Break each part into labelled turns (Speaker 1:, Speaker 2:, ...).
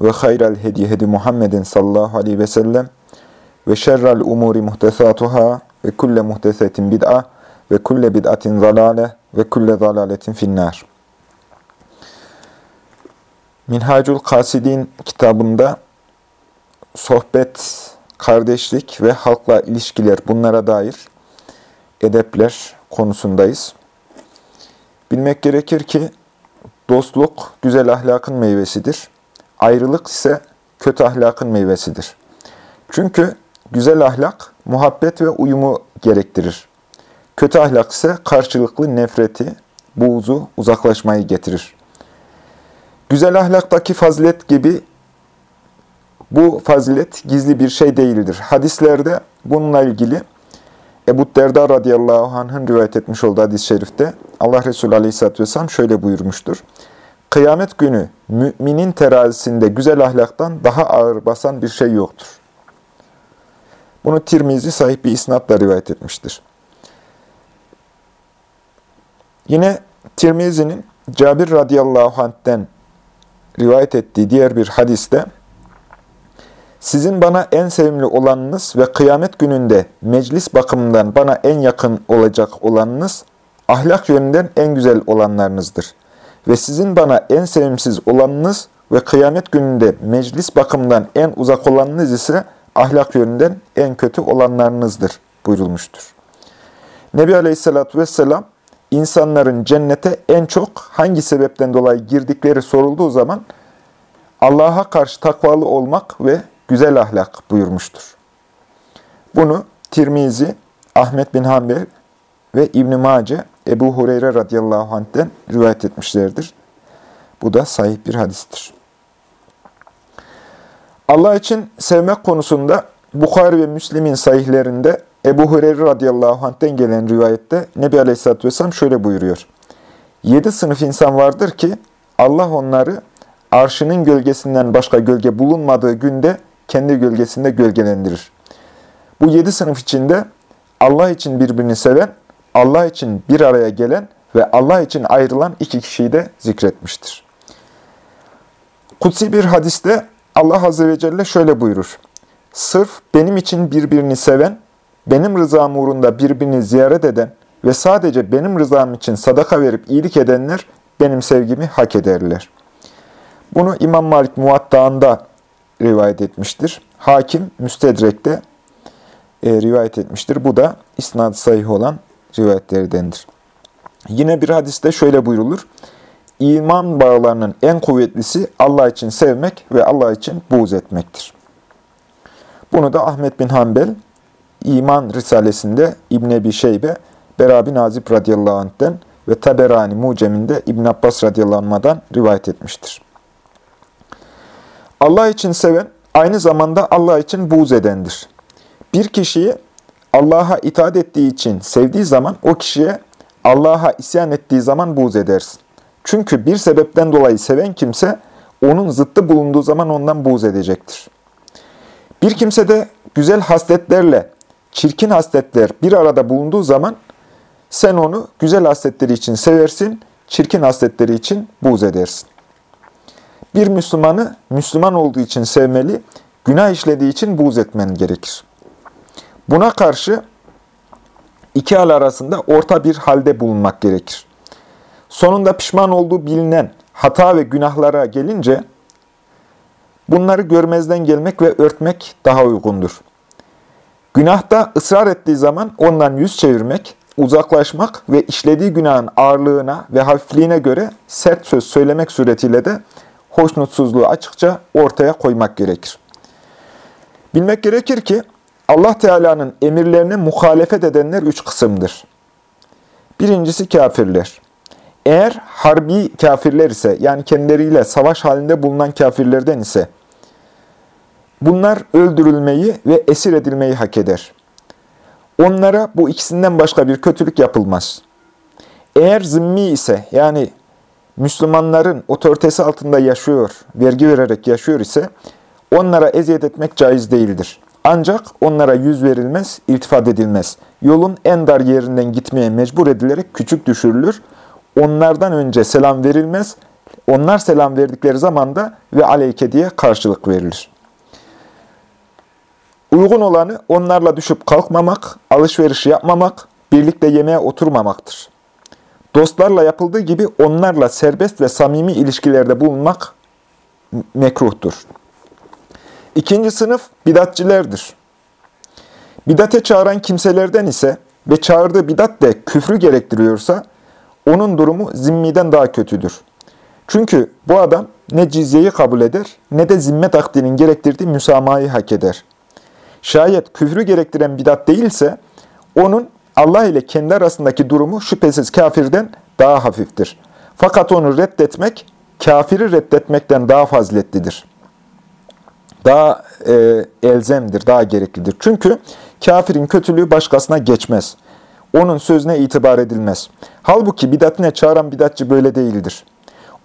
Speaker 1: ve hayral hedi hedi Muhammedin sallallahu aleyhi ve sellem ve şerrel umuri muhtesatuhâ ve kulle muhtesetin bid'a ve kulle bid'atin zalale ve kulle zalaletin finnâr. Minhacul Kasidin kitabında sohbet, kardeşlik ve halkla ilişkiler bunlara dair edepler konusundayız. Bilmek gerekir ki dostluk güzel ahlakın meyvesidir. Ayrılık ise kötü ahlakın meyvesidir. Çünkü güzel ahlak muhabbet ve uyumu gerektirir. Kötü ahlak ise karşılıklı nefreti, buğzu, uzaklaşmayı getirir. Güzel ahlaktaki fazilet gibi bu fazilet gizli bir şey değildir. Hadislerde bununla ilgili Ebu Derda radıyallahu anh'ın rivayet etmiş olduğu hadis-i şerifte Allah Resulü aleyhisselatü vesselam şöyle buyurmuştur. Kıyamet günü müminin terazisinde güzel ahlaktan daha ağır basan bir şey yoktur. Bunu Tirmizi sahip bir isnatla rivayet etmiştir. Yine Tirmizi'nin Cabir radıyallahu anh'ten rivayet ettiği diğer bir hadiste sizin bana en sevimli olanınız ve kıyamet gününde meclis bakımından bana en yakın olacak olanınız, ahlak yönünden en güzel olanlarınızdır. Ve sizin bana en sevimsiz olanınız ve kıyamet gününde meclis bakımından en uzak olanınız ise ahlak yönünden en kötü olanlarınızdır buyurulmuştur. Nebi Aleyhisselatü Vesselam, insanların cennete en çok hangi sebepten dolayı girdikleri sorulduğu zaman, Allah'a karşı takvalı olmak ve güzel ahlak buyurmuştur. Bunu Tirmizi, Ahmet bin Hanbel ve İbn-i Mace, Ebu Hureyre radıyallahu anh'den rivayet etmişlerdir. Bu da sahih bir hadistir. Allah için sevmek konusunda Bukhari ve Müslim'in sahihlerinde Ebu Hureyre radıyallahu anh'den gelen rivayette Nebi Aleyhisselatü Vesselam şöyle buyuruyor. Yedi sınıf insan vardır ki Allah onları arşının gölgesinden başka gölge bulunmadığı günde kendi gölgesinde gölgelendirir. Bu yedi sınıf içinde Allah için birbirini seven, Allah için bir araya gelen ve Allah için ayrılan iki kişiyi de zikretmiştir. Kutsi bir hadiste Allah Azze ve Celle şöyle buyurur. Sırf benim için birbirini seven, benim rızam uğrunda birbirini ziyaret eden ve sadece benim rızam için sadaka verip iyilik edenler benim sevgimi hak ederler. Bunu İmam Malik Muvatta'ında rivayet etmiştir. Hakim Müstedrek'te e, rivayet etmiştir. Bu da isnad sahih olan rivayetleridendir. Yine bir hadiste şöyle buyrulur. İman bağlarının en kuvvetlisi Allah için sevmek ve Allah için buğz etmektir. Bunu da Ahmet bin Hanbel İman Risalesinde İbn Ebi Şeybe, Berabi Nazip radıyallahu anh'den ve Taberani Mucem'inde İbn Abbas radıyallahu anh'dan rivayet etmiştir. Allah için seven, aynı zamanda Allah için buğz edendir. Bir kişiyi Allah'a itaat ettiği için sevdiği zaman o kişiye Allah'a isyan ettiği zaman buğz edersin. Çünkü bir sebepten dolayı seven kimse onun zıttı bulunduğu zaman ondan buğz edecektir. Bir kimse de güzel hasletlerle çirkin hasletler bir arada bulunduğu zaman sen onu güzel hasletleri için seversin, çirkin hasletleri için buğz edersin. Bir Müslümanı Müslüman olduğu için sevmeli, günah işlediği için buğz etmen gerekir. Buna karşı iki hal arasında orta bir halde bulunmak gerekir. Sonunda pişman olduğu bilinen hata ve günahlara gelince bunları görmezden gelmek ve örtmek daha uygundur. Günahta ısrar ettiği zaman ondan yüz çevirmek, uzaklaşmak ve işlediği günahın ağırlığına ve hafifliğine göre sert söz söylemek suretiyle de hoşnutsuzluğu açıkça ortaya koymak gerekir. Bilmek gerekir ki Allah Teala'nın emirlerine muhalefet edenler üç kısımdır. Birincisi kafirler. Eğer harbi kafirler ise yani kendileriyle savaş halinde bulunan kafirlerden ise bunlar öldürülmeyi ve esir edilmeyi hak eder. Onlara bu ikisinden başka bir kötülük yapılmaz. Eğer zimmi ise yani Müslümanların otoritesi altında yaşıyor, vergi vererek yaşıyor ise onlara eziyet etmek caiz değildir. Ancak onlara yüz verilmez, iltifat edilmez. Yolun en dar yerinden gitmeye mecbur edilerek küçük düşürülür. Onlardan önce selam verilmez. Onlar selam verdikleri zaman da ve aleyke diye karşılık verilir. Uygun olanı onlarla düşüp kalkmamak, alışveriş yapmamak, birlikte yemeğe oturmamaktır. Dostlarla yapıldığı gibi onlarla serbest ve samimi ilişkilerde bulunmak mekruhtur. İkinci sınıf bidatçilerdir. Bidate çağıran kimselerden ise ve çağırdığı bidat de küfrü gerektiriyorsa, onun durumu zimmiden daha kötüdür. Çünkü bu adam ne cizyeyi kabul eder ne de zimmet akdinin gerektirdiği müsamahayı hak eder. Şayet küfrü gerektiren bidat değilse, onun Allah ile kendi arasındaki durumu şüphesiz kafirden daha hafiftir. Fakat onu reddetmek, kafiri reddetmekten daha faziletlidir. Daha e, elzemdir, daha gereklidir. Çünkü kafirin kötülüğü başkasına geçmez. Onun sözüne itibar edilmez. Halbuki bidatine çağıran bidatçı böyle değildir.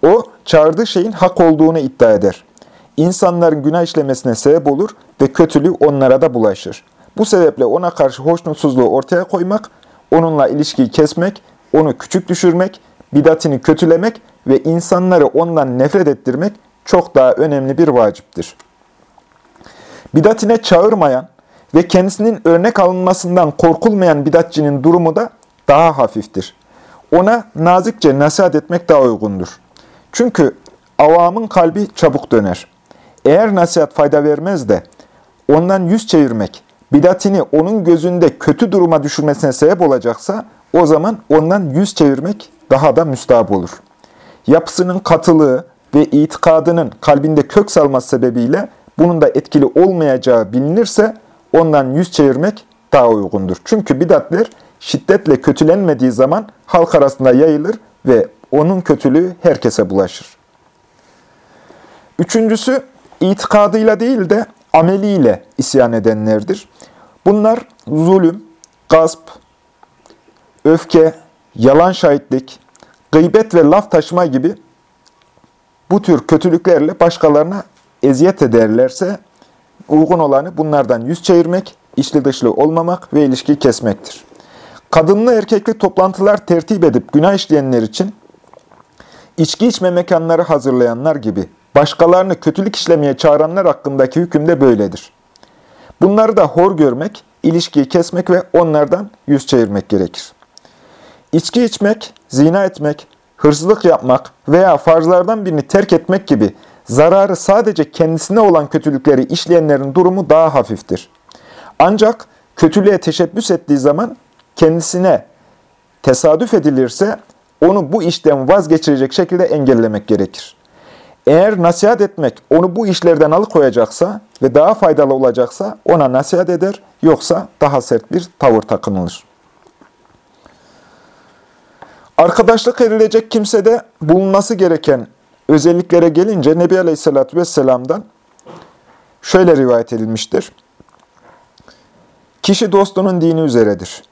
Speaker 1: O, çağırdığı şeyin hak olduğunu iddia eder. İnsanların günah işlemesine sebep olur ve kötülüğü onlara da bulaşır. Bu sebeple ona karşı hoşnutsuzluğu ortaya koymak, onunla ilişkiyi kesmek, onu küçük düşürmek, bidatini kötülemek ve insanları ondan nefret ettirmek çok daha önemli bir vaciptir. Bidatine çağırmayan ve kendisinin örnek alınmasından korkulmayan bidatçinin durumu da daha hafiftir. Ona nazikçe nasihat etmek daha uygundur. Çünkü avamın kalbi çabuk döner. Eğer nasihat fayda vermez de ondan yüz çevirmek, bidatini onun gözünde kötü duruma düşürmesine sebep olacaksa o zaman ondan yüz çevirmek daha da müstahap olur. Yapısının katılığı ve itikadının kalbinde kök salması sebebiyle bunun da etkili olmayacağı bilinirse ondan yüz çevirmek daha uygundur. Çünkü bidatler şiddetle kötülenmediği zaman halk arasında yayılır ve onun kötülüğü herkese bulaşır. Üçüncüsü, itikadıyla değil de ameliyle isyan edenlerdir. Bunlar zulüm, gasp, öfke, yalan şahitlik, gıybet ve laf taşıma gibi bu tür kötülüklerle başkalarına eziyet ederlerse uygun olanı bunlardan yüz çevirmek, içli dışlı olmamak ve ilişkiyi kesmektir. Kadınlı erkekli toplantılar tertip edip günah işleyenler için içki içme mekanları hazırlayanlar gibi başkalarını kötülük işlemeye çağıranlar hakkındaki hüküm de böyledir. Bunları da hor görmek, ilişkiyi kesmek ve onlardan yüz çevirmek gerekir. İçki içmek, zina etmek, hırsızlık yapmak veya farzlardan birini terk etmek gibi zararı sadece kendisine olan kötülükleri işleyenlerin durumu daha hafiftir. Ancak kötülüğe teşebbüs ettiği zaman kendisine tesadüf edilirse onu bu işten vazgeçirecek şekilde engellemek gerekir. Eğer nasihat etmek onu bu işlerden alıkoyacaksa ve daha faydalı olacaksa ona nasihat eder, yoksa daha sert bir tavır takınılır. Arkadaşlık edilecek kimsede bulunması gereken özelliklere gelince Nebi Aleyhisselatü Vesselam'dan şöyle rivayet edilmiştir. Kişi dostunun dini üzeredir.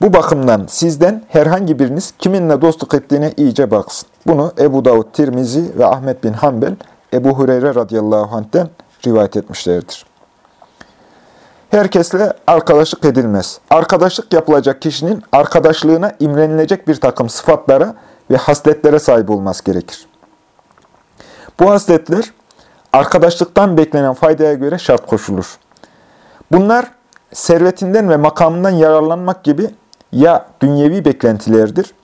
Speaker 1: Bu bakımdan sizden herhangi biriniz kiminle dostluk ettiğine iyice baksın. Bunu Ebu Davud, Tirmizi ve Ahmet bin Hanbel, Ebu Hureyre radıyallahu anh'ten rivayet etmişlerdir. Herkesle arkadaşlık edilmez. Arkadaşlık yapılacak kişinin arkadaşlığına imrenilecek bir takım sıfatlara ve hasletlere sahip olması gerekir. Bu hasletler arkadaşlıktan beklenen faydaya göre şart koşulur. Bunlar servetinden ve makamından yararlanmak gibi ya dünyevi beklentilerdir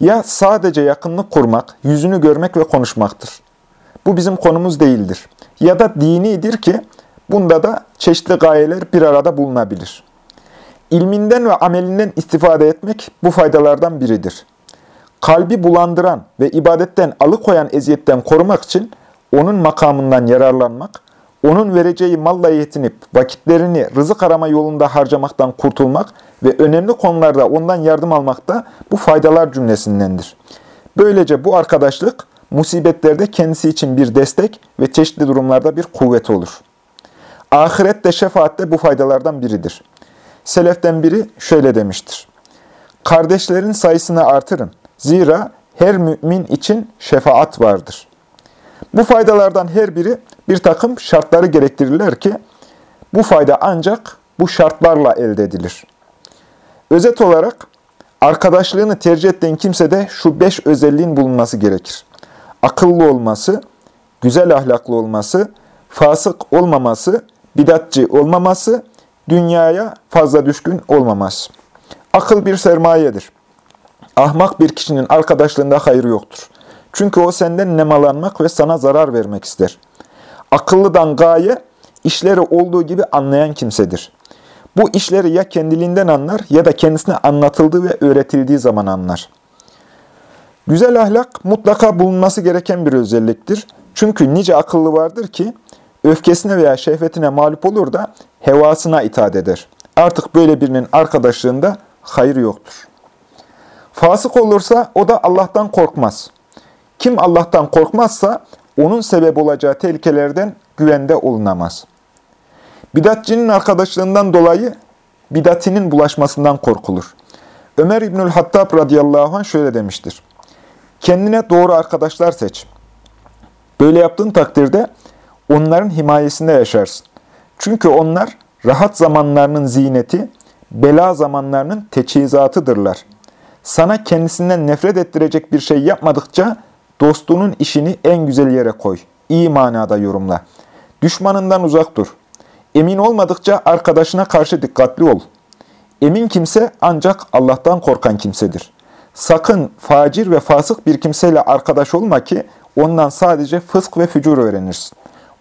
Speaker 1: ya sadece yakınlık kurmak, yüzünü görmek ve konuşmaktır. Bu bizim konumuz değildir. Ya da dinidir ki bunda da çeşitli gayeler bir arada bulunabilir. İlminden ve amelinden istifade etmek bu faydalardan biridir. Kalbi bulandıran ve ibadetten alıkoyan eziyetten korumak için onun makamından yararlanmak, onun vereceği malla yetinip vakitlerini rızık arama yolunda harcamaktan kurtulmak ve önemli konularda ondan yardım almak da bu faydalar cümlesindendir. Böylece bu arkadaşlık musibetlerde kendisi için bir destek ve çeşitli durumlarda bir kuvvet olur. Ahirette şefaat de bu faydalardan biridir. Seleften biri şöyle demiştir. Kardeşlerin sayısını artırın. Zira her mümin için şefaat vardır. Bu faydalardan her biri bir takım şartları gerektirirler ki bu fayda ancak bu şartlarla elde edilir. Özet olarak arkadaşlığını tercih ettiğin kimsede şu beş özelliğin bulunması gerekir. Akıllı olması, güzel ahlaklı olması, fasık olmaması, bidatçı olmaması, dünyaya fazla düşkün olmaması. Akıl bir sermayedir. Ahmak bir kişinin arkadaşlığında hayır yoktur. Çünkü o senden nemalanmak ve sana zarar vermek ister. Akıllıdan gaye, işleri olduğu gibi anlayan kimsedir. Bu işleri ya kendiliğinden anlar ya da kendisine anlatıldığı ve öğretildiği zaman anlar. Güzel ahlak mutlaka bulunması gereken bir özelliktir. Çünkü nice akıllı vardır ki öfkesine veya şehvetine mağlup olur da hevasına itaat eder. Artık böyle birinin arkadaşlığında hayır yoktur. Fasık olursa o da Allah'tan korkmaz. Kim Allah'tan korkmazsa onun sebep olacağı tehlikelerden güvende olunamaz. Bidatçinin arkadaşlığından dolayı bidatinin bulaşmasından korkulur. Ömer İbnül Hattab radıyallahu anh şöyle demiştir. Kendine doğru arkadaşlar seç. Böyle yaptığın takdirde onların himayesinde yaşarsın. Çünkü onlar rahat zamanlarının ziyneti, bela zamanlarının teçhizatıdırlar. Sana kendisinden nefret ettirecek bir şey yapmadıkça dostunun işini en güzel yere koy. İyi manada yorumla. Düşmanından uzak dur. Emin olmadıkça arkadaşına karşı dikkatli ol. Emin kimse ancak Allah'tan korkan kimsedir. Sakın facir ve fasık bir kimseyle arkadaş olma ki ondan sadece fısk ve fücur öğrenirsin.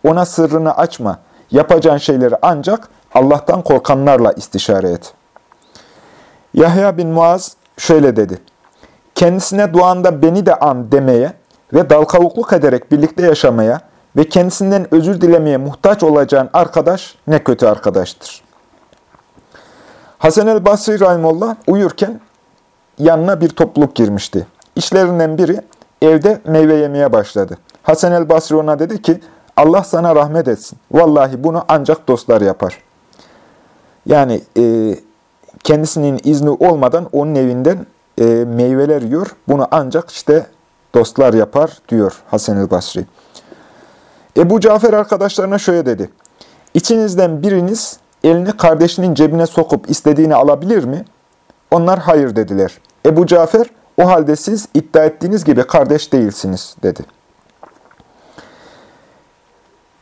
Speaker 1: Ona sırrını açma. Yapacağın şeyleri ancak Allah'tan korkanlarla istişare et. Yahya bin Muaz şöyle dedi. Kendisine duanda beni de an demeye ve dalkavukluk ederek birlikte yaşamaya ve kendisinden özür dilemeye muhtaç olacağın arkadaş ne kötü arkadaştır. Hasan el Basri Rahimullah uyurken yanına bir topluluk girmişti. İşlerinden biri evde meyve yemeye başladı. Hasan el Basri ona dedi ki, Allah sana rahmet etsin. Vallahi bunu ancak dostlar yapar. Yani e, kendisinin izni olmadan onun evinden e, meyveler yiyor. Bunu ancak işte dostlar yapar diyor Hasan el Basri. Ebu Cafer arkadaşlarına şöyle dedi. İçinizden biriniz elini kardeşinin cebine sokup istediğini alabilir mi? Onlar hayır dediler. Ebu Cafer, o halde siz iddia ettiğiniz gibi kardeş değilsiniz dedi.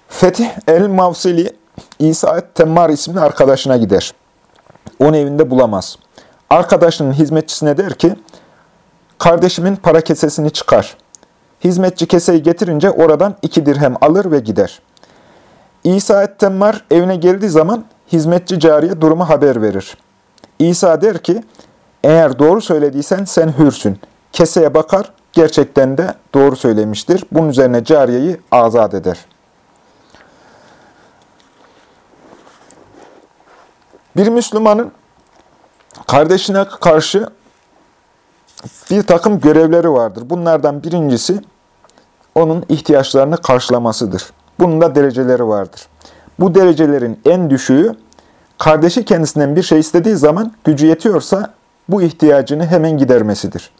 Speaker 1: Fetih el-Mavsili, İsa et-Temmar isimli arkadaşına gider. Onu evinde bulamaz. Arkadaşının hizmetçisine der ki, kardeşimin para kesesini çıkar. Hizmetçi keseyi getirince oradan iki dirhem alır ve gider. İsa et-Temmar evine geldiği zaman hizmetçi cariye durumu haber verir. İsa der ki, eğer doğru söylediysen sen hürsün. Keseye bakar, gerçekten de doğru söylemiştir. Bunun üzerine cariyeyi azat eder. Bir Müslümanın kardeşine karşı bir takım görevleri vardır. Bunlardan birincisi onun ihtiyaçlarını karşılamasıdır. Bunun da dereceleri vardır. Bu derecelerin en düşüğü, kardeşi kendisinden bir şey istediği zaman gücü yetiyorsa bu ihtiyacını hemen gidermesidir.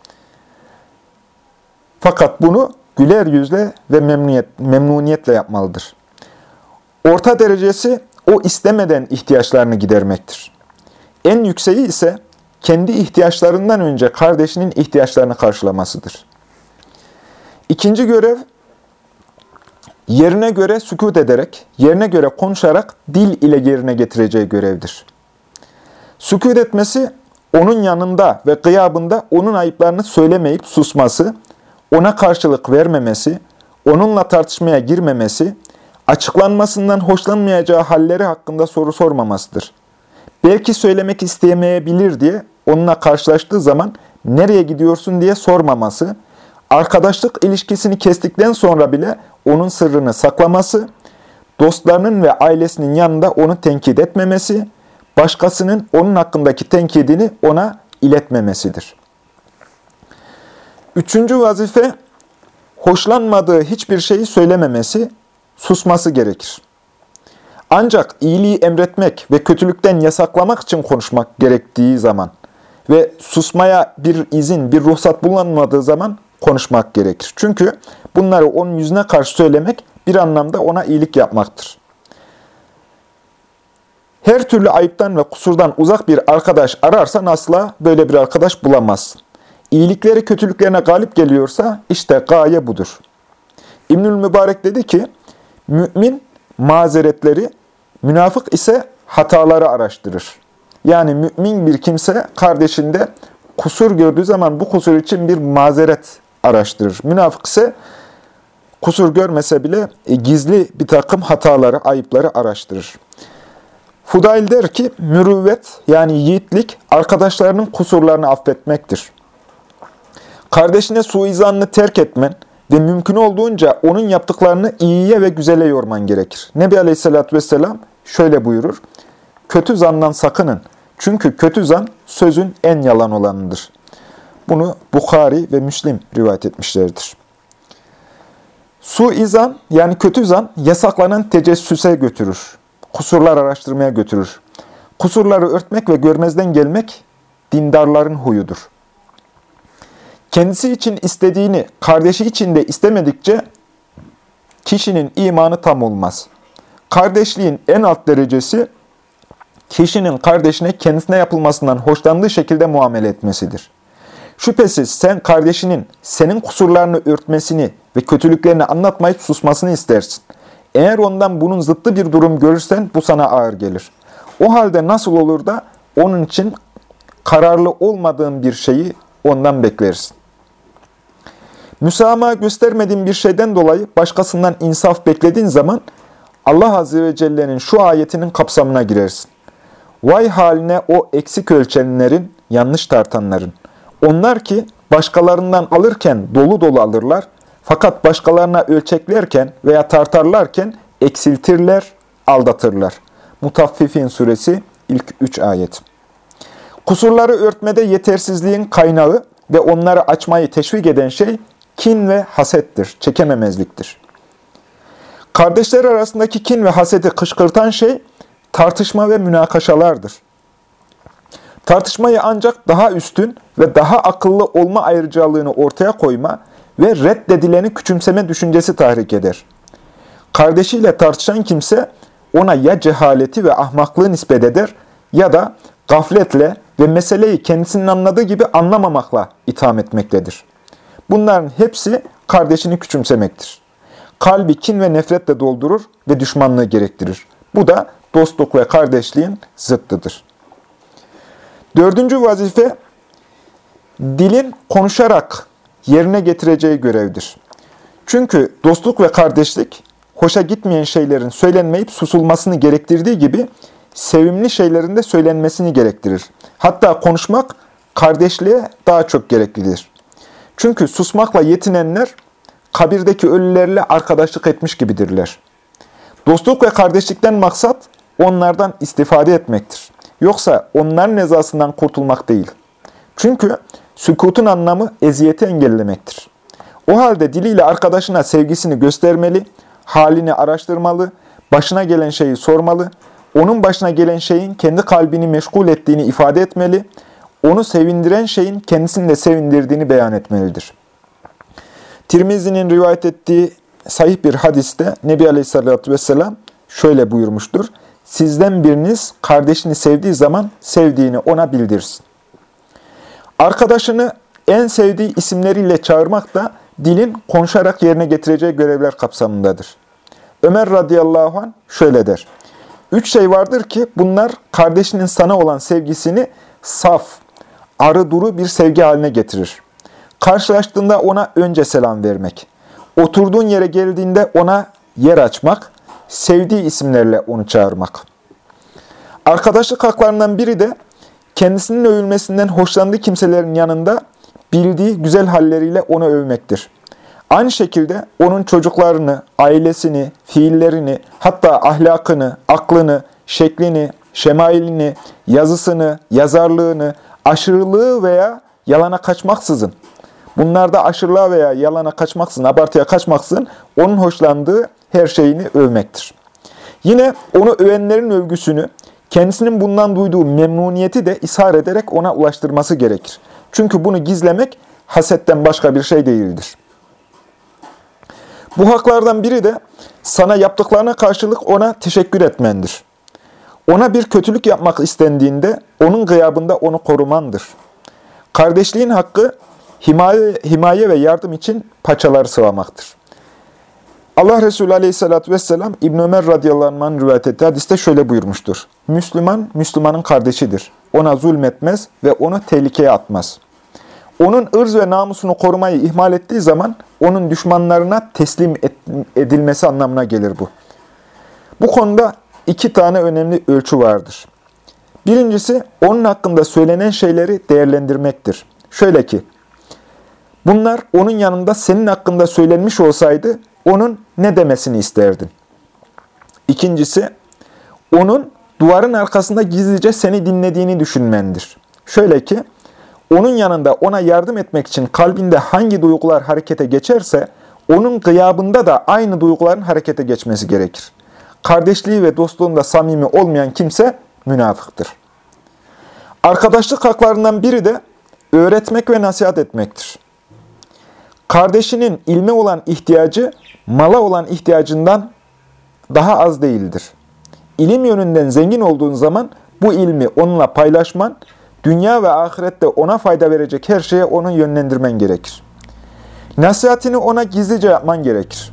Speaker 1: Fakat bunu güler yüzle ve memnuniyet, memnuniyetle yapmalıdır. Orta derecesi o istemeden ihtiyaçlarını gidermektir. En yükseği ise kendi ihtiyaçlarından önce kardeşinin ihtiyaçlarını karşılamasıdır. İkinci görev, yerine göre sükut ederek, yerine göre konuşarak dil ile yerine getireceği görevdir. Sükut etmesi, onun yanında ve gıyabında onun ayıplarını söylemeyip susması, ona karşılık vermemesi, onunla tartışmaya girmemesi, açıklanmasından hoşlanmayacağı halleri hakkında soru sormamasıdır. Belki söylemek istemeyebilir diye onunla karşılaştığı zaman nereye gidiyorsun diye sormaması, arkadaşlık ilişkisini kestikten sonra bile onun sırrını saklaması, dostlarının ve ailesinin yanında onu tenkit etmemesi, başkasının onun hakkındaki tenkidini ona iletmemesidir. Üçüncü vazife, hoşlanmadığı hiçbir şeyi söylememesi, susması gerekir. Ancak iyiliği emretmek ve kötülükten yasaklamak için konuşmak gerektiği zaman ve susmaya bir izin, bir ruhsat bulunmadığı zaman konuşmak gerekir. Çünkü bunları onun yüzüne karşı söylemek bir anlamda ona iyilik yapmaktır. Her türlü ayıptan ve kusurdan uzak bir arkadaş ararsan asla böyle bir arkadaş bulamazsın. İyilikleri kötülüklerine galip geliyorsa işte gaye budur. İbnül Mübarek dedi ki, mümin mazeretleri, münafık ise hataları araştırır. Yani mümin bir kimse kardeşinde kusur gördüğü zaman bu kusur için bir mazeret araştırır. Münafık ise kusur görmese bile e, gizli bir takım hataları, ayıpları araştırır. Fudail der ki, mürüvvet yani yiğitlik arkadaşlarının kusurlarını affetmektir. Kardeşine suizanını terk etmen ve mümkün olduğunca onun yaptıklarını iyiye ve güzele yorman gerekir. Nebi Aleyhisselatü Vesselam şöyle buyurur, kötü zandan sakının. Çünkü kötü zan sözün en yalan olanıdır. Bunu Bukhari ve Müslim rivayet etmişlerdir. Suizan yani kötü zan yasaklanan tecessüse götürür. Kusurlar araştırmaya götürür. Kusurları örtmek ve görmezden gelmek dindarların huyudur. Kendisi için istediğini kardeşi için de istemedikçe kişinin imanı tam olmaz. Kardeşliğin en alt derecesi kişinin kardeşine kendisine yapılmasından hoşlandığı şekilde muamele etmesidir. Şüphesiz sen kardeşinin senin kusurlarını örtmesini ve kötülüklerini anlatmayıp susmasını istersin. Eğer ondan bunun zıttı bir durum görürsen bu sana ağır gelir. O halde nasıl olur da onun için kararlı olmadığın bir şeyi ondan beklersin. Müsamaha göstermediğin bir şeyden dolayı başkasından insaf beklediğin zaman Allah Azze ve Celle'nin şu ayetinin kapsamına girersin. Vay haline o eksik ölçenlerin, yanlış tartanların. Onlar ki başkalarından alırken dolu dolu alırlar, fakat başkalarına ölçeklerken veya tartarlarken eksiltirler, aldatırlar. Mutaffifin suresi ilk üç ayet. Kusurları örtmede yetersizliğin kaynağı ve onları açmayı teşvik eden şey kin ve hasettir, çekememezliktir. Kardeşler arasındaki kin ve haseti kışkırtan şey tartışma ve münakaşalardır. Tartışmayı ancak daha üstün ve daha akıllı olma ayrıcalığını ortaya koyma ve reddedileni küçümseme düşüncesi tahrik eder. Kardeşiyle tartışan kimse ona ya cehaleti ve ahmaklığı nispet eder ya da gafletle ve meseleyi kendisinin anladığı gibi anlamamakla itham etmektedir. Bunların hepsi kardeşini küçümsemektir. Kalbi kin ve nefretle doldurur ve düşmanlığı gerektirir. Bu da dostluk ve kardeşliğin zıttıdır. Dördüncü vazife, dilin konuşarak yerine getireceği görevdir. Çünkü dostluk ve kardeşlik, hoşa gitmeyen şeylerin söylenmeyip susulmasını gerektirdiği gibi, sevimli şeylerin de söylenmesini gerektirir. Hatta konuşmak, kardeşliğe daha çok gereklidir. Çünkü susmakla yetinenler, kabirdeki ölülerle arkadaşlık etmiş gibidirler. Dostluk ve kardeşlikten maksat, onlardan istifade etmektir. Yoksa onların nezasından kurtulmak değil. Çünkü sükutun anlamı eziyeti engellemektir. O halde diliyle arkadaşına sevgisini göstermeli, halini araştırmalı, başına gelen şeyi sormalı, onun başına gelen şeyin kendi kalbini meşgul ettiğini ifade etmeli, onu sevindiren şeyin kendisini de sevindirdiğini beyan etmelidir. Tirmizi'nin rivayet ettiği sahih bir hadiste Nebi Aleyhisselatü Vesselam şöyle buyurmuştur. Sizden biriniz kardeşini sevdiği zaman sevdiğini ona bildirsin. Arkadaşını en sevdiği isimleriyle çağırmak da dilin konuşarak yerine getireceği görevler kapsamındadır. Ömer radıyallahu anh şöyle der. Üç şey vardır ki bunlar kardeşinin sana olan sevgisini saf, arı duru bir sevgi haline getirir. Karşılaştığında ona önce selam vermek, oturduğun yere geldiğinde ona yer açmak, sevdiği isimlerle onu çağırmak. Arkadaşlık haklarından biri de kendisinin övülmesinden hoşlandığı kimselerin yanında bildiği güzel halleriyle onu övmektir. Aynı şekilde onun çocuklarını, ailesini, fiillerini, hatta ahlakını, aklını, şeklini, şemailini, yazısını, yazarlığını, aşırılığı veya yalana kaçmaksızın, bunlarda aşırılığa veya yalana kaçmaksızın, abartıya kaçmaksızın onun hoşlandığı her şeyini övmektir. Yine onu övenlerin övgüsünü, kendisinin bundan duyduğu memnuniyeti de ishar ederek ona ulaştırması gerekir. Çünkü bunu gizlemek hasetten başka bir şey değildir. Bu haklardan biri de sana yaptıklarına karşılık ona teşekkür etmendir. Ona bir kötülük yapmak istendiğinde onun gıyabında onu korumandır. Kardeşliğin hakkı himaye, himaye ve yardım için paçaları sıvamaktır. Allah Resulü Aleyhisselatü Vesselam İbn Ömer radıyallahu anh rivayet ettiği hadiste şöyle buyurmuştur. Müslüman, Müslümanın kardeşidir. Ona zulmetmez ve onu tehlikeye atmaz. Onun ırz ve namusunu korumayı ihmal ettiği zaman onun düşmanlarına teslim edilmesi anlamına gelir bu. Bu konuda iki tane önemli ölçü vardır. Birincisi, onun hakkında söylenen şeyleri değerlendirmektir. Şöyle ki, bunlar onun yanında senin hakkında söylenmiş olsaydı, onun ne demesini isterdin? İkincisi, onun duvarın arkasında gizlice seni dinlediğini düşünmendir. Şöyle ki, onun yanında ona yardım etmek için kalbinde hangi duygular harekete geçerse, onun gıyabında da aynı duyguların harekete geçmesi gerekir. Kardeşliği ve dostluğunda samimi olmayan kimse münafıktır. Arkadaşlık haklarından biri de öğretmek ve nasihat etmektir. Kardeşinin ilme olan ihtiyacı, mala olan ihtiyacından daha az değildir. İlim yönünden zengin olduğun zaman bu ilmi onunla paylaşman, dünya ve ahirette ona fayda verecek her şeye onu yönlendirmen gerekir. Nasihatini ona gizlice yapman gerekir.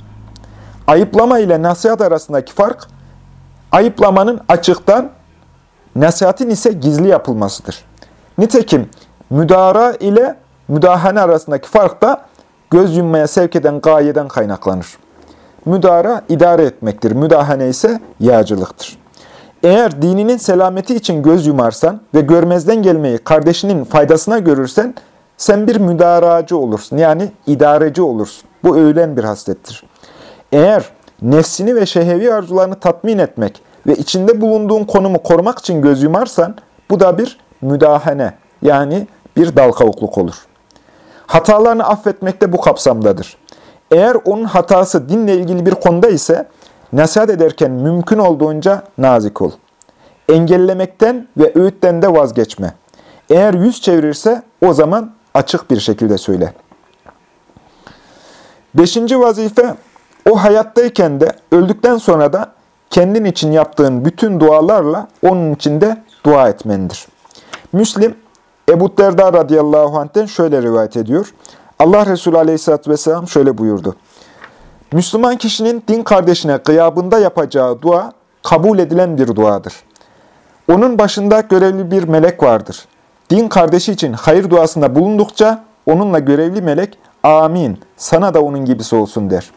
Speaker 1: Ayıplama ile nasihat arasındaki fark, ayıplamanın açıktan, nasihatin ise gizli yapılmasıdır. Nitekim müdara ile müdahane arasındaki fark da göz yummaya sevk eden gayeden kaynaklanır. Müdara idare etmektir, müdahane ise yağcılıktır. Eğer dininin selameti için göz yumarsan ve görmezden gelmeyi kardeşinin faydasına görürsen, sen bir müdaracı olursun, yani idareci olursun. Bu övülen bir haslettir. Eğer nefsini ve şehevi arzularını tatmin etmek ve içinde bulunduğun konumu korumak için göz yumarsan, bu da bir müdahane, yani bir dal kavukluk olur. Hatalarını affetmek de bu kapsamdadır. Eğer onun hatası dinle ilgili bir konuda ise, nasihat ederken mümkün olduğunca nazik ol. Engellemekten ve öğütten de vazgeçme. Eğer yüz çevirirse o zaman açık bir şekilde söyle. Beşinci vazife, o hayattayken de öldükten sonra da kendin için yaptığın bütün dualarla onun için de dua etmendir. Müslim, Ebu Derda radıyallahu anh'ten şöyle rivayet ediyor. Allah Resulü aleyhisselatü vesselam şöyle buyurdu. Müslüman kişinin din kardeşine gıyabında yapacağı dua kabul edilen bir duadır. Onun başında görevli bir melek vardır. Din kardeşi için hayır duasında bulundukça onunla görevli melek amin sana da onun gibisi olsun der.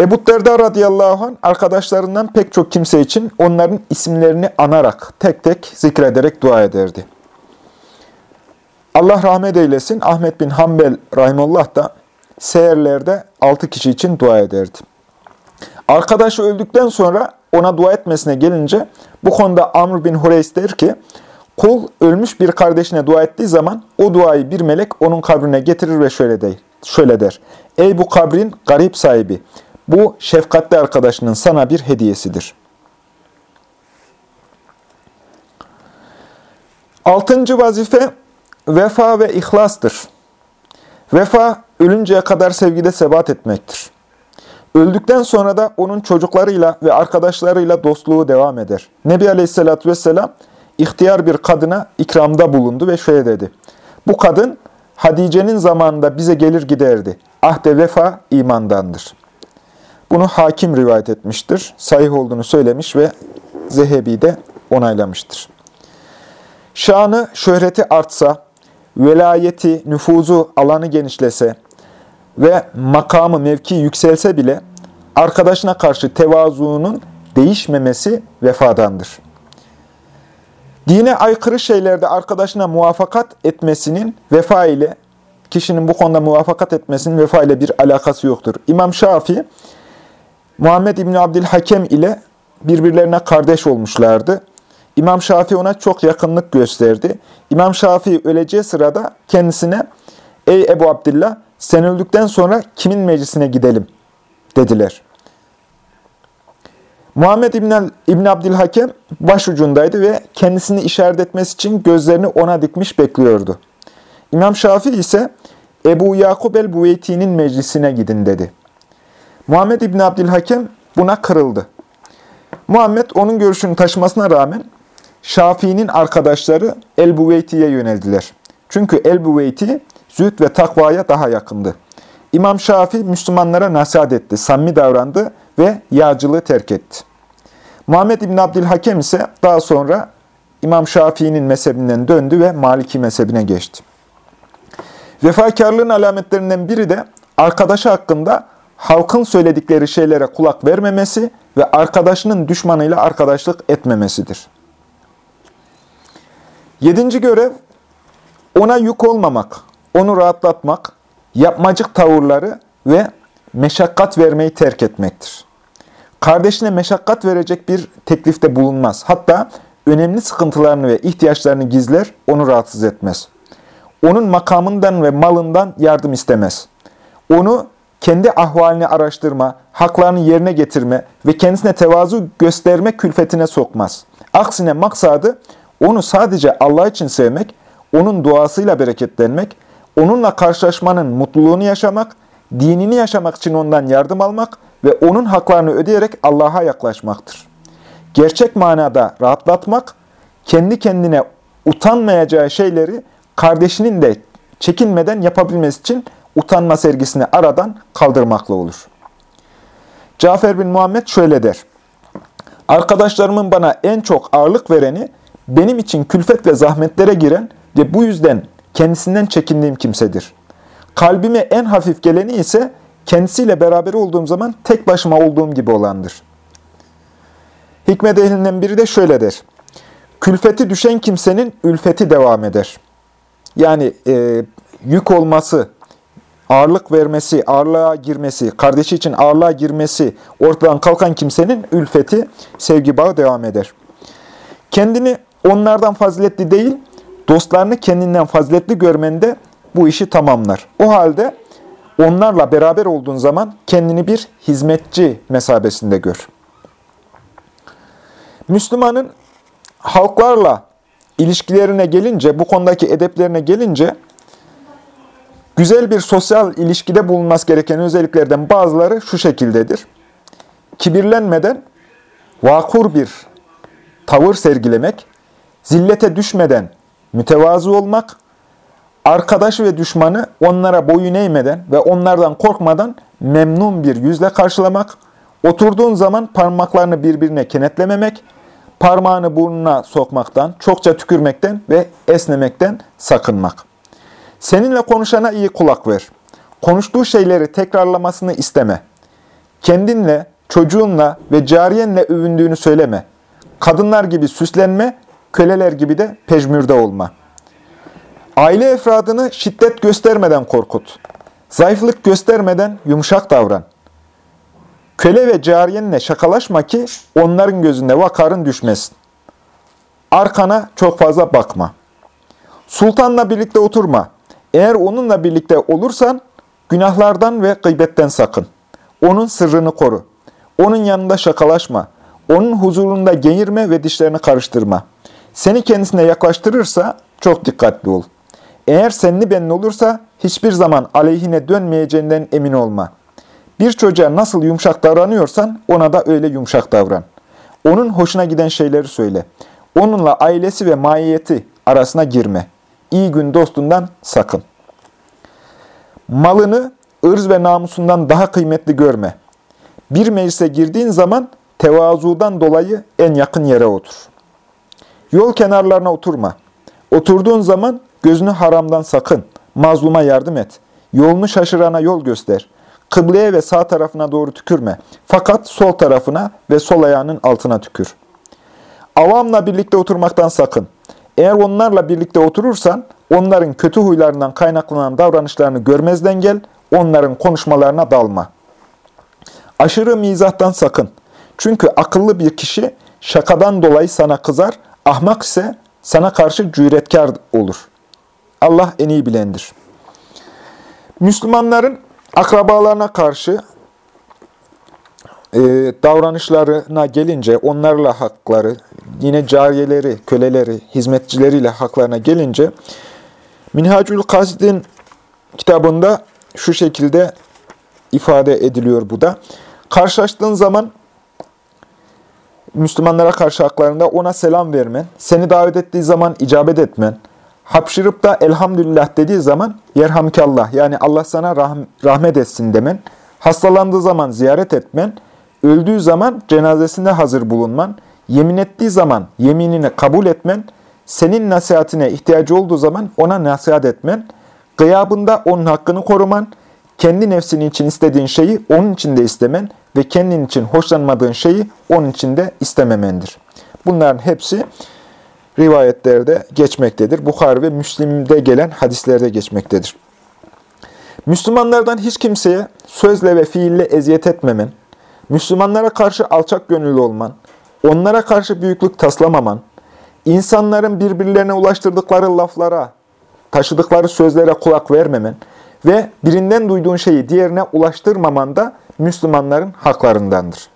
Speaker 1: Ebu Derda radıyallahu anh arkadaşlarından pek çok kimse için onların isimlerini anarak, tek tek zikrederek dua ederdi. Allah rahmet eylesin Ahmet bin Hanbel rahimullah da seherlerde altı kişi için dua ederdi. Arkadaşı öldükten sonra ona dua etmesine gelince bu konuda Amr bin Hureys der ki, kul ölmüş bir kardeşine dua ettiği zaman o duayı bir melek onun kabrine getirir ve şöyle der. Şöyle der. Ey bu kabrin garip sahibi, bu şefkatli arkadaşının sana bir hediyesidir. Altıncı vazife vefa ve ihlastır. Vefa, ölünceye kadar sevgide sebat etmektir. Öldükten sonra da onun çocuklarıyla ve arkadaşlarıyla dostluğu devam eder. Nebi Aleyhisselatü Vesselam, ihtiyar bir kadına ikramda bulundu ve şöyle dedi. Bu kadın, Hadice'nin zamanında bize gelir giderdi. Ahde vefa imandandır. Bunu hakim rivayet etmiştir. Sahih olduğunu söylemiş ve Zehebi de onaylamıştır. Şanı, şöhreti artsa, velayeti, nüfuzu, alanı genişlese ve makamı, mevki yükselse bile arkadaşına karşı tevazuunun değişmemesi vefadandır. Dine aykırı şeylerde arkadaşına muvaffakat etmesinin vefa ile, kişinin bu konuda muvaffakat etmesinin vefa ile bir alakası yoktur. İmam Şafii, Muhammed İbni Abdülhakem ile birbirlerine kardeş olmuşlardı. İmam Şafii ona çok yakınlık gösterdi. İmam Şafii öleceği sırada kendisine, ''Ey Ebu Abdillah, sen öldükten sonra kimin meclisine gidelim?'' dediler. Muhammed İbn, İbn Abdülhakem başucundaydı ve kendisini işaret etmesi için gözlerini ona dikmiş bekliyordu. İmam Şafii ise Ebu Yakub el-Buveyti'nin meclisine gidin dedi. Muhammed İbn Abdülhakem buna kırıldı. Muhammed onun görüşünü taşımasına rağmen Şafii'nin arkadaşları El-Buveyti'ye yöneldiler. Çünkü El-Buveyti zühd ve takvaya daha yakındı. İmam Şafii Müslümanlara nasihat etti, samimi davrandı ve yağcılığı terk etti. Muhammed İbn Abdülhakem ise daha sonra İmam Şafii'nin mezhebinden döndü ve Maliki mezhebine geçti. Vefakarlığın alametlerinden biri de arkadaşı hakkında halkın söyledikleri şeylere kulak vermemesi ve arkadaşının düşmanıyla arkadaşlık etmemesidir. Yedinci görev, ona yük olmamak, onu rahatlatmak, yapmacık tavırları ve meşakkat vermeyi terk etmektir. Kardeşine meşakkat verecek bir teklifte bulunmaz. Hatta önemli sıkıntılarını ve ihtiyaçlarını gizler, onu rahatsız etmez. Onun makamından ve malından yardım istemez. Onu kendi ahvalini araştırma, haklarını yerine getirme ve kendisine tevazu gösterme külfetine sokmaz. Aksine maksadı onu sadece Allah için sevmek, onun duasıyla bereketlenmek, onunla karşılaşmanın mutluluğunu yaşamak, dinini yaşamak için ondan yardım almak ve onun haklarını ödeyerek Allah'a yaklaşmaktır. Gerçek manada rahatlatmak, kendi kendine utanmayacağı şeyleri kardeşinin de çekinmeden yapabilmesi için utanma sergisini aradan kaldırmakla olur. Cafer bin Muhammed şöyle der. Arkadaşlarımın bana en çok ağırlık vereni benim için külfet ve zahmetlere giren ve bu yüzden kendisinden çekindiğim kimsedir. Kalbime en hafif geleni ise kendisiyle beraber olduğum zaman tek başıma olduğum gibi olandır. Hikmet ehlinden biri de şöyle der. Külfeti düşen kimsenin ülfeti devam eder. Yani e, yük olması, ağırlık vermesi, ağırlığa girmesi, kardeşi için ağırlığa girmesi ortadan kalkan kimsenin ülfeti, sevgi bağı devam eder. Kendini onlardan faziletli değil, dostlarını kendinden faziletli görmende bu işi tamamlar. O halde onlarla beraber olduğun zaman kendini bir hizmetçi mesabesinde gör. Müslümanın halklarla ilişkilerine gelince, bu konudaki edeplerine gelince, güzel bir sosyal ilişkide bulunması gereken özelliklerden bazıları şu şekildedir. Kibirlenmeden vakur bir tavır sergilemek, zillete düşmeden mütevazı olmak, arkadaşı ve düşmanı onlara boyun eğmeden ve onlardan korkmadan memnun bir yüzle karşılamak, oturduğun zaman parmaklarını birbirine kenetlememek, parmağını burnuna sokmaktan, çokça tükürmekten ve esnemekten sakınmak. Seninle konuşana iyi kulak ver. Konuştuğu şeyleri tekrarlamasını isteme. Kendinle, çocuğunla ve cariyenle övündüğünü söyleme. Kadınlar gibi süslenme, köleler gibi de pejmürde olma. Aile efradını şiddet göstermeden korkut. Zayıflık göstermeden yumuşak davran. Köle ve cariyenle şakalaşma ki onların gözünde vakarın düşmesin. Arkana çok fazla bakma. Sultanla birlikte oturma. Eğer onunla birlikte olursan günahlardan ve gıybetten sakın. Onun sırrını koru. Onun yanında şakalaşma. Onun huzurunda geğirme ve dişlerini karıştırma. Seni kendisine yaklaştırırsa çok dikkatli ol. Eğer senli benli olursa hiçbir zaman aleyhine dönmeyeceğinden emin olma.'' Bir çocuğa nasıl yumuşak davranıyorsan ona da öyle yumuşak davran. Onun hoşuna giden şeyleri söyle. Onunla ailesi ve maiyeti arasına girme. İyi gün dostundan sakın. Malını ırz ve namusundan daha kıymetli görme. Bir meclise girdiğin zaman tevazudan dolayı en yakın yere otur. Yol kenarlarına oturma. Oturduğun zaman gözünü haramdan sakın. Mazluma yardım et. Yolunu şaşırana yol göster. Kıbleye ve sağ tarafına doğru tükürme. Fakat sol tarafına ve sol ayağının altına tükür. Avamla birlikte oturmaktan sakın. Eğer onlarla birlikte oturursan, onların kötü huylarından kaynaklanan davranışlarını görmezden gel, onların konuşmalarına dalma. Aşırı mizahtan sakın. Çünkü akıllı bir kişi şakadan dolayı sana kızar, ahmak ise sana karşı cüretkar olur. Allah en iyi bilendir. Müslümanların akrabalarına karşı e, davranışlarına gelince, onlarla hakları, yine cariyeleri, köleleri, hizmetçileriyle haklarına gelince, Minhacül Kasid'in kitabında şu şekilde ifade ediliyor bu da. Karşılaştığın zaman Müslümanlara karşı haklarında ona selam vermen, seni davet ettiği zaman icabet etmen, hapşırıp da elhamdülillah dediği zaman yerhamkallah yani Allah sana rahm rahmet etsin demen, hastalandığı zaman ziyaret etmen, öldüğü zaman cenazesinde hazır bulunman, yemin ettiği zaman yeminini kabul etmen, senin nasihatine ihtiyacı olduğu zaman ona nasihat etmen, gıyabında onun hakkını koruman, kendi nefsinin için istediğin şeyi onun için de istemen ve kendin için hoşlanmadığın şeyi onun için de istememendir. Bunların hepsi rivayetlerde geçmektedir. Bukhari ve Müslim'de gelen hadislerde geçmektedir. Müslümanlardan hiç kimseye sözle ve fiille eziyet etmemen, Müslümanlara karşı alçak gönüllü olman, onlara karşı büyüklük taslamaman, insanların birbirlerine ulaştırdıkları laflara, taşıdıkları sözlere kulak vermemen ve birinden duyduğun şeyi diğerine ulaştırmaman da Müslümanların haklarındandır.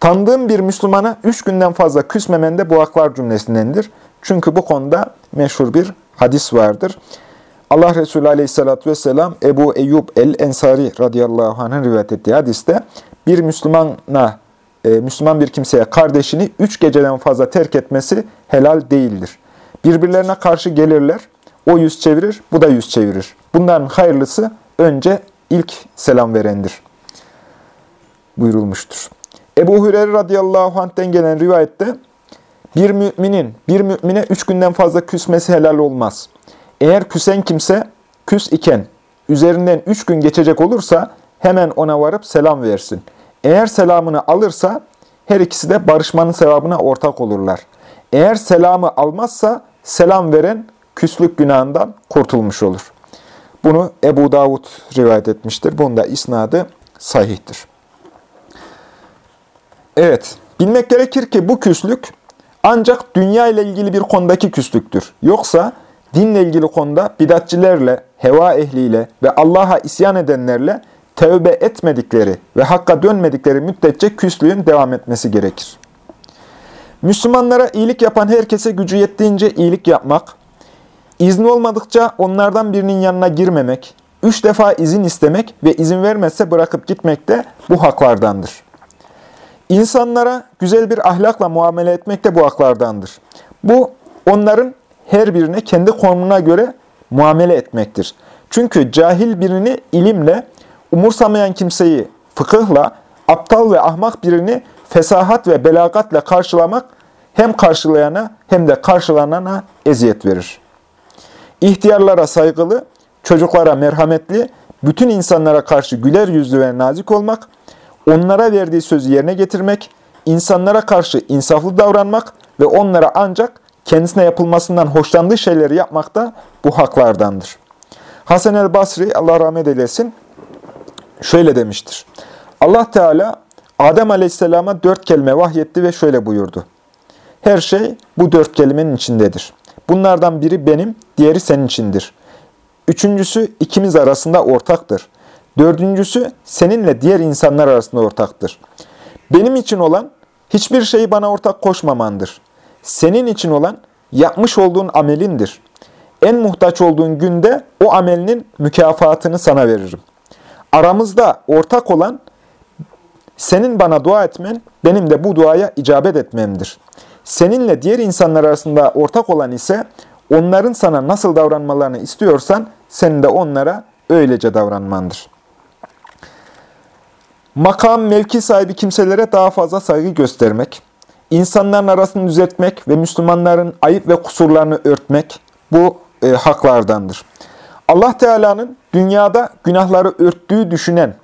Speaker 1: Tanıdığım bir Müslümana üç günden fazla küsmemen de bu haklar cümlesindendir. Çünkü bu konuda meşhur bir hadis vardır. Allah Resulü Aleyhisselatü vesselam Ebu Eyyub el-Ensari radıyallahu anh'ın rivayet ettiği hadiste bir Müslümana, e, Müslüman bir kimseye kardeşini üç geceden fazla terk etmesi helal değildir. Birbirlerine karşı gelirler, o yüz çevirir, bu da yüz çevirir. Bunların hayırlısı önce ilk selam verendir buyurulmuştur. Ebu Hureyre radıyallahu anh'ten gelen rivayette bir müminin bir mümine üç günden fazla küsmesi helal olmaz. Eğer küsen kimse küs iken üzerinden üç gün geçecek olursa hemen ona varıp selam versin. Eğer selamını alırsa her ikisi de barışmanın sevabına ortak olurlar. Eğer selamı almazsa selam veren küslük günahından kurtulmuş olur. Bunu Ebu Davud rivayet etmiştir. Bunda isnadı sahihtir. Evet, bilmek gerekir ki bu küslük ancak dünya ile ilgili bir konudaki küslüktür. Yoksa dinle ilgili konuda bidatçilerle, heva ehliyle ve Allah'a isyan edenlerle tövbe etmedikleri ve hakka dönmedikleri müddetçe küslüğün devam etmesi gerekir. Müslümanlara iyilik yapan herkese gücü yettiğince iyilik yapmak, izni olmadıkça onlardan birinin yanına girmemek, üç defa izin istemek ve izin vermezse bırakıp gitmek de bu haklardandır. İnsanlara güzel bir ahlakla muamele etmek de bu haklardandır. Bu onların her birine kendi konumuna göre muamele etmektir. Çünkü cahil birini ilimle, umursamayan kimseyi fıkıhla, aptal ve ahmak birini fesahat ve belagatla karşılamak hem karşılayana hem de karşılanana eziyet verir. İhtiyarlara saygılı, çocuklara merhametli, bütün insanlara karşı güler yüzlü ve nazik olmak, onlara verdiği sözü yerine getirmek, insanlara karşı insaflı davranmak ve onlara ancak kendisine yapılmasından hoşlandığı şeyleri yapmak da bu haklardandır. Hasan el Basri, Allah rahmet eylesin, şöyle demiştir. Allah Teala Adem Aleyhisselam'a dört kelime vahyetti ve şöyle buyurdu. Her şey bu dört kelimenin içindedir. Bunlardan biri benim, diğeri senin içindir. Üçüncüsü ikimiz arasında ortaktır. Dördüncüsü seninle diğer insanlar arasında ortaktır. Benim için olan hiçbir şeyi bana ortak koşmamandır. Senin için olan yapmış olduğun amelindir. En muhtaç olduğun günde o amelinin mükafatını sana veririm. Aramızda ortak olan senin bana dua etmen, benim de bu duaya icabet etmemdir. Seninle diğer insanlar arasında ortak olan ise onların sana nasıl davranmalarını istiyorsan senin de onlara öylece davranmandır. Makam, mevki sahibi kimselere daha fazla saygı göstermek, insanların arasını düzeltmek ve Müslümanların ayıp ve kusurlarını örtmek bu e, haklardandır. Allah Teala'nın dünyada günahları örttüğü düşünen,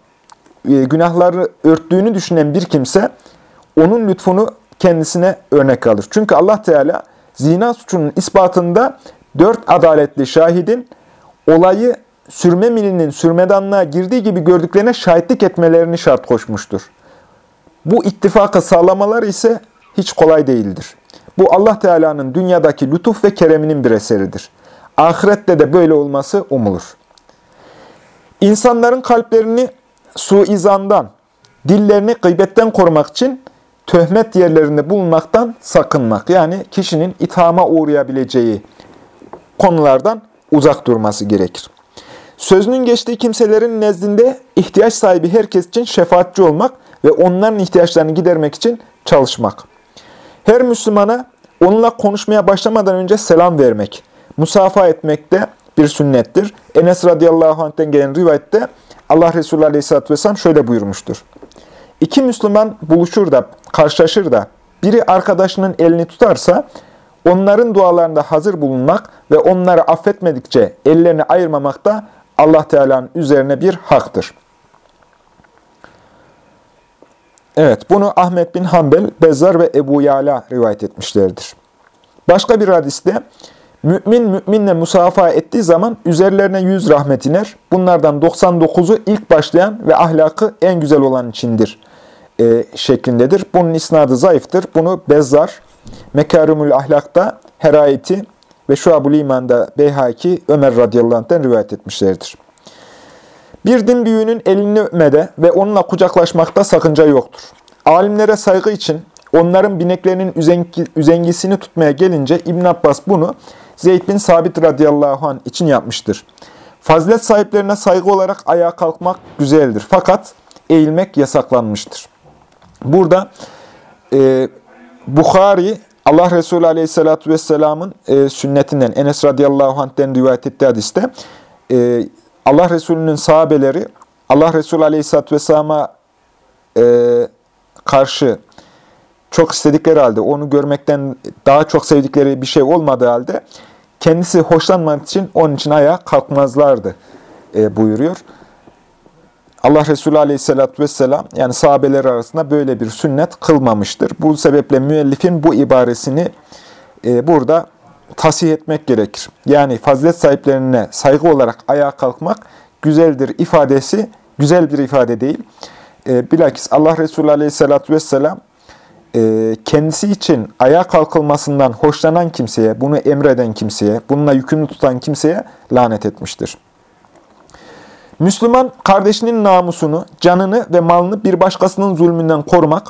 Speaker 1: e, günahları örttüğünü düşünen bir kimse onun lütfunu kendisine örnek alır. Çünkü Allah Teala zina suçunun ispatında dört adaletli şahidin olayı sürme milinin sürmedanlığa girdiği gibi gördüklerine şahitlik etmelerini şart koşmuştur. Bu ittifakı sağlamalar ise hiç kolay değildir. Bu Allah Teala'nın dünyadaki lütuf ve kereminin bir eseridir. Ahirette de böyle olması umulur. İnsanların kalplerini suizandan, Dillerini gıybetten korumak için töhmet yerlerinde bulunmaktan sakınmak. Yani kişinin ithama uğrayabileceği konulardan uzak durması gerekir. Sözünün geçtiği kimselerin nezdinde ihtiyaç sahibi herkes için şefaatçi olmak ve onların ihtiyaçlarını gidermek için çalışmak. Her Müslümana onunla konuşmaya başlamadan önce selam vermek, musafa etmek de bir sünnettir. Enes radıyallahu anh'ten gelen rivayette Allah Resulü aleyhisselatü vesselam şöyle buyurmuştur. İki Müslüman buluşur da, karşılaşır da biri arkadaşının elini tutarsa onların dualarında hazır bulunmak ve onları affetmedikçe ellerini ayırmamak da Allah Teala'nın üzerine bir haktır. Evet, bunu Ahmet bin Hanbel, Bezzar ve Ebu Yala rivayet etmişlerdir. Başka bir hadiste, mümin müminle musafa ettiği zaman üzerlerine yüz rahmet iner. Bunlardan 99'u ilk başlayan ve ahlakı en güzel olan içindir e, şeklindedir. Bunun isnadı zayıftır. Bunu Bezzar, Mekarimül Ahlak'ta, Herayeti ve Şuab-ül İman'da Beyhaki, Ömer radıyallahu anh'ten rivayet etmişlerdir. Bir din büyüğünün elini öpmede ve onunla kucaklaşmakta sakınca yoktur. Alimlere saygı için onların bineklerinin üzengi, üzengisini tutmaya gelince İbn Abbas bunu Zeyd bin Sabit radıyallahu anh için yapmıştır. Fazilet sahiplerine saygı olarak ayağa kalkmak güzeldir. Fakat eğilmek yasaklanmıştır. Burada e, Bukhari Allah Resulü Aleyhisselatü Vesselam'ın e, sünnetinden Enes radıyallahu anh'den rivayet ettiği hadiste e, Allah Resulü'nün sahabeleri Allah Resulü Aleyhisselatü Vesselam'a e, karşı çok istedikleri halde, onu görmekten daha çok sevdikleri bir şey olmadığı halde kendisi hoşlanmak için onun için ayağa kalkmazlardı e, buyuruyor. Allah Resulü Aleyhisselatü vesselam yani sahabeler arasında böyle bir sünnet kılmamıştır. Bu sebeple müellifin bu ibaresini e, burada tasih etmek gerekir. Yani fazilet sahiplerine saygı olarak ayağa kalkmak güzeldir ifadesi güzel bir ifade değil. E, bilakis Allah Resulü Aleyhisselatü vesselam kendisi için ayağa kalkılmasından hoşlanan kimseye, bunu emreden kimseye, bununla yükümlü tutan kimseye lanet etmiştir. Müslüman kardeşinin namusunu, canını ve malını bir başkasının zulmünden korumak,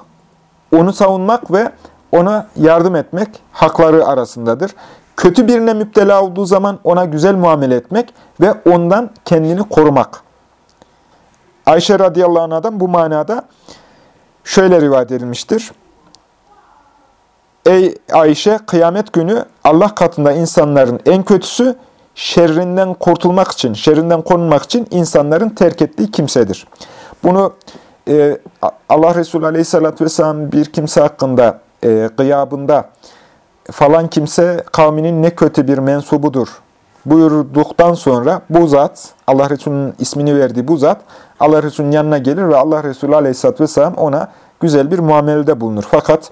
Speaker 1: onu savunmak ve ona yardım etmek hakları arasındadır. Kötü birine müptela olduğu zaman ona güzel muamele etmek ve ondan kendini korumak. Ayşe radıyallahu anh'dan bu manada şöyle rivayet edilmiştir. Ey Ayşe kıyamet günü Allah katında insanların en kötüsü şerrinden kurtulmak için, şerrinden korunmak için insanların terk ettiği kimsedir. Bunu e, Allah Resulü Aleyhisselatü Vesselam bir kimse hakkında e, gıyabında falan kimse kavminin ne kötü bir mensubudur buyurduktan sonra bu zat, Allah Resulü'nün ismini verdiği bu zat, Allah Resulü'nün yanına gelir ve Allah Resulü Aleyhisselatü Vesselam ona güzel bir muamelede bulunur. Fakat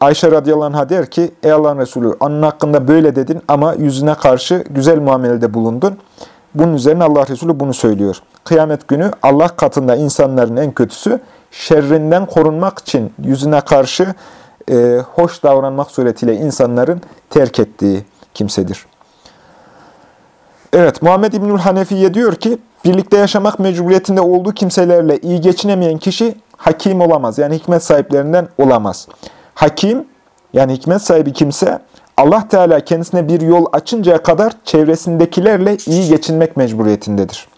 Speaker 1: Ayşe radıyallahu anh'a der ki, ey Allah'ın Resulü, anın hakkında böyle dedin ama yüzüne karşı güzel muamelede bulundun. Bunun üzerine Allah Resulü bunu söylüyor. Kıyamet günü Allah katında insanların en kötüsü, şerrinden korunmak için yüzüne karşı e, hoş davranmak suretiyle insanların terk ettiği kimsedir. Evet, Muhammed İbnül Hanefiye diyor ki, birlikte yaşamak mecburiyetinde olduğu kimselerle iyi geçinemeyen kişi hakim olamaz. Yani hikmet sahiplerinden olamaz. Hakim, yani hikmet sahibi kimse, Allah Teala kendisine bir yol açıncaya kadar çevresindekilerle iyi geçinmek mecburiyetindedir.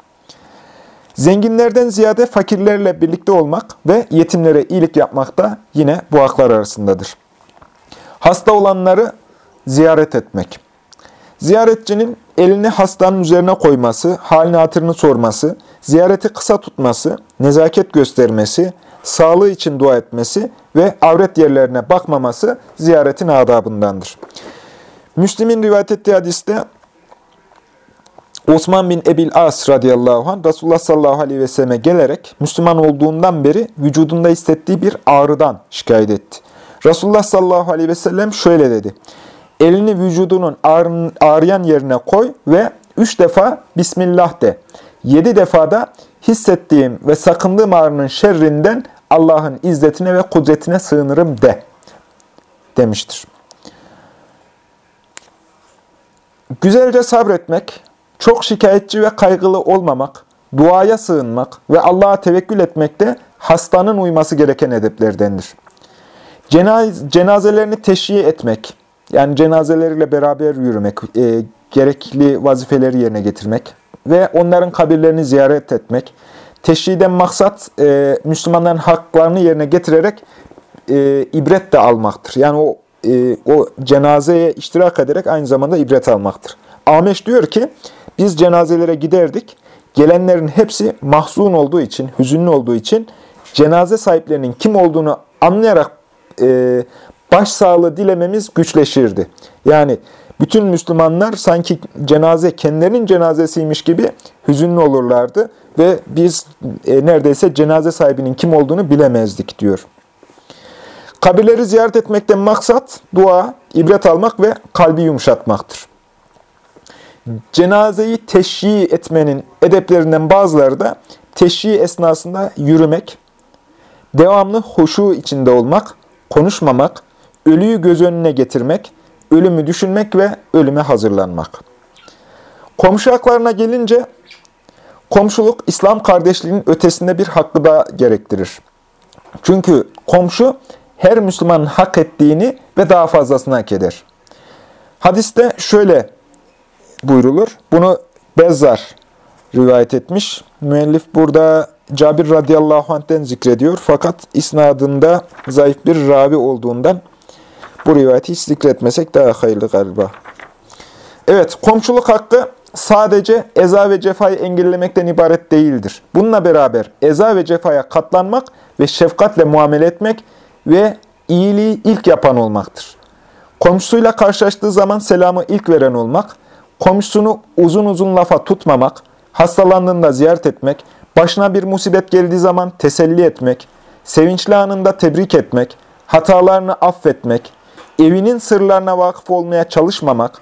Speaker 1: Zenginlerden ziyade fakirlerle birlikte olmak ve yetimlere iyilik yapmak da yine bu haklar arasındadır. Hasta olanları ziyaret etmek. Ziyaretçinin elini hastanın üzerine koyması, halini hatırını sorması, ziyareti kısa tutması, nezaket göstermesi, sağlığı için dua etmesi ve avret yerlerine bakmaması ziyaretin adabındandır. Müslim'in rivayet ettiği hadiste Osman bin Ebil As radıyallahu anh Resulullah sallallahu aleyhi ve selleme gelerek Müslüman olduğundan beri vücudunda hissettiği bir ağrıdan şikayet etti. Resulullah sallallahu aleyhi ve sellem şöyle dedi. Elini vücudunun ağrıyan yerine koy ve üç defa Bismillah de. Yedi defada hissettiğim ve sakındığım ağrının şerrinden Allah'ın izzetine ve kudretine sığınırım de demiştir. Güzelce sabretmek, çok şikayetçi ve kaygılı olmamak, duaya sığınmak ve Allah'a tevekkül etmek de hastanın uyması gereken edeplerdendir. Cenaz cenazelerini teşhiye etmek, yani cenazeleriyle beraber yürümek, e, gerekli vazifeleri yerine getirmek ve onların kabirlerini ziyaret etmek. Teşhiden maksat e, Müslümanların haklarını yerine getirerek e, ibret de almaktır. Yani o e, o cenazeye iştirak ederek aynı zamanda ibret almaktır. Ameş diyor ki, biz cenazelere giderdik, gelenlerin hepsi mahzun olduğu için, hüzünlü olduğu için cenaze sahiplerinin kim olduğunu anlayarak e, başsağlığı dilememiz güçleşirdi. Yani bütün Müslümanlar sanki cenaze kendilerinin cenazesiymiş gibi hüzünlü olurlardı ve biz e, neredeyse cenaze sahibinin kim olduğunu bilemezdik diyor. Kabirleri ziyaret etmekten maksat dua, ibret almak ve kalbi yumuşatmaktır. Cenazeyi teşhi etmenin edeplerinden bazıları da teşhi esnasında yürümek, devamlı hoşu içinde olmak, konuşmamak, ölüyü göz önüne getirmek, ölümü düşünmek ve ölüme hazırlanmak. Komşu haklarına gelince, komşuluk İslam kardeşliğinin ötesinde bir hakkı da gerektirir. Çünkü komşu her Müslümanın hak ettiğini ve daha fazlasını hak eder. Hadiste şöyle buyrulur. Bunu Bezzar rivayet etmiş. Müellif burada Cabir radıyallahu anh'ten zikrediyor. Fakat isnadında zayıf bir ravi olduğundan bu rivayeti hiç zikretmesek daha hayırlı galiba. Evet, komşuluk hakkı sadece eza ve cefayı engellemekten ibaret değildir. Bununla beraber eza ve cefaya katlanmak ve şefkatle muamele etmek ve iyiliği ilk yapan olmaktır. Komşusuyla karşılaştığı zaman selamı ilk veren olmak, komşusunu uzun uzun lafa tutmamak, hastalandığında ziyaret etmek, başına bir musibet geldiği zaman teselli etmek, sevinçli anında tebrik etmek, hatalarını affetmek, evinin sırlarına vakıf olmaya çalışmamak,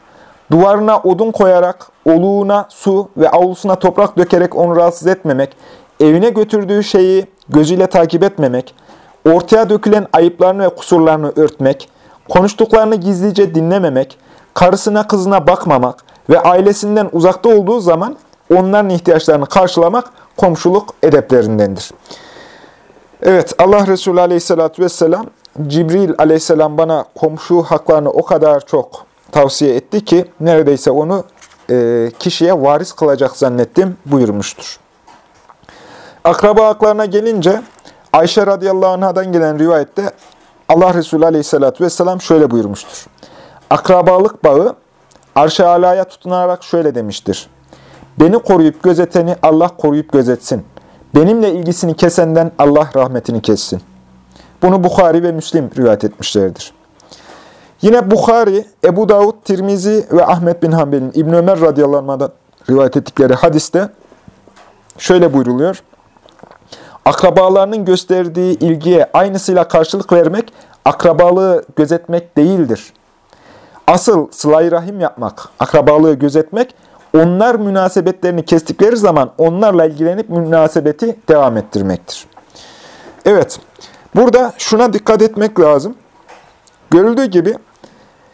Speaker 1: duvarına odun koyarak, oluğuna su ve avlusuna toprak dökerek onu rahatsız etmemek, evine götürdüğü şeyi gözüyle takip etmemek, ortaya dökülen ayıplarını ve kusurlarını örtmek, konuştuklarını gizlice dinlememek, karısına kızına bakmamak ve ailesinden uzakta olduğu zaman onların ihtiyaçlarını karşılamak komşuluk edeplerindendir. Evet, Allah Resulü Aleyhisselatü vesselam, Cibril Aleyhisselam bana komşu haklarını o kadar çok tavsiye etti ki, neredeyse onu e, kişiye varis kılacak zannettim buyurmuştur. Akraba haklarına gelince, Ayşe radıyallahu anhadan gelen rivayette Allah Resulü aleyhissalatü vesselam şöyle buyurmuştur. Akrabalık bağı arş-ı alaya tutunarak şöyle demiştir. Beni koruyup gözeteni Allah koruyup gözetsin. Benimle ilgisini kesenden Allah rahmetini kessin. Bunu Bukhari ve Müslim rivayet etmişlerdir. Yine Bukhari, Ebu Davud, Tirmizi ve Ahmet bin Hanbel'in İbn Ömer radıyallahu rivayet ettikleri hadiste şöyle buyruluyor. Akrabalarının gösterdiği ilgiye aynısıyla karşılık vermek, akrabalığı gözetmek değildir. Asıl sıla rahim yapmak, akrabalığı gözetmek, onlar münasebetlerini kestikleri zaman onlarla ilgilenip münasebeti devam ettirmektir. Evet, burada şuna dikkat etmek lazım. Görüldüğü gibi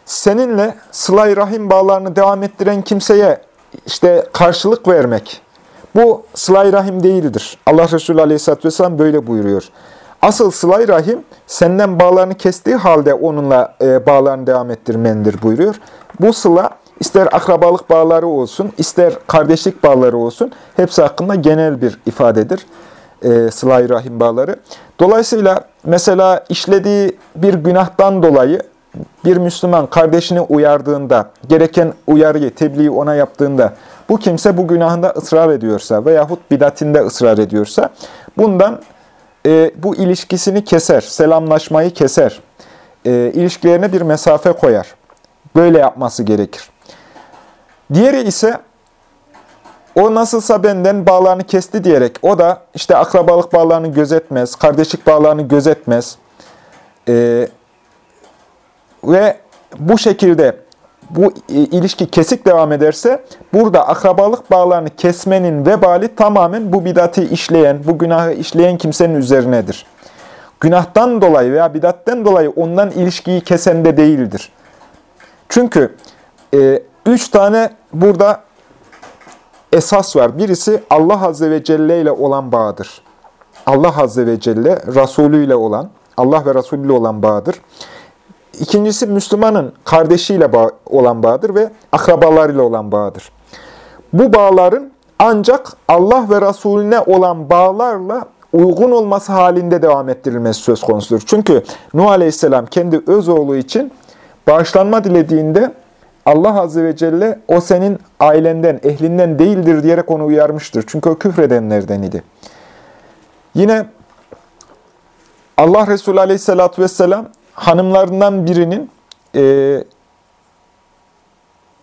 Speaker 1: seninle sıla rahim bağlarını devam ettiren kimseye işte karşılık vermek, bu sıla rahim değildir. Allah Resulü Aleyhisselatü Vesselam böyle buyuruyor. Asıl sıla rahim senden bağlarını kestiği halde onunla e, bağlarını devam ettirmendir buyuruyor. Bu sıla ister akrabalık bağları olsun, ister kardeşlik bağları olsun hepsi hakkında genel bir ifadedir. E, sıla rahim bağları. Dolayısıyla mesela işlediği bir günahtan dolayı bir Müslüman kardeşini uyardığında, gereken uyarıyı, tebliği ona yaptığında, bu kimse bu günahında ısrar ediyorsa veyahut bidatinde ısrar ediyorsa, bundan e, bu ilişkisini keser, selamlaşmayı keser, e, ilişkilerine bir mesafe koyar. Böyle yapması gerekir. Diğeri ise, o nasılsa benden bağlarını kesti diyerek, o da işte akrabalık bağlarını gözetmez, kardeşlik bağlarını gözetmez, e, ve bu şekilde bu e, ilişki kesik devam ederse burada akrabalık bağlarını kesmenin vebali tamamen bu bidati işleyen, bu günahı işleyen kimsenin üzerinedir. Günahtan dolayı veya bidatten dolayı ondan ilişkiyi kesen de değildir. Çünkü e, üç tane burada esas var. Birisi Allah Azze ve Celle ile olan bağdır. Allah Azze ve Celle Resulü ile olan, Allah ve Resulü ile olan bağdır. İkincisi Müslümanın kardeşiyle bağ olan bağdır ve akrabalarıyla olan bağdır. Bu bağların ancak Allah ve Resulüne olan bağlarla uygun olması halinde devam ettirilmesi söz konusudur. Çünkü Nuh Aleyhisselam kendi öz oğlu için bağışlanma dilediğinde Allah Azze ve Celle o senin ailenden, ehlinden değildir diyerek onu uyarmıştır. Çünkü o küfredenlerden idi. Yine Allah Resulü Aleyhisselatü Vesselam hanımlarından birinin e,